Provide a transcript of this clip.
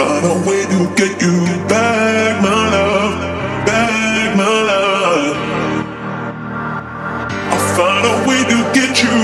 find a way to get you back, my love, back, my love. I'll find a way to get you.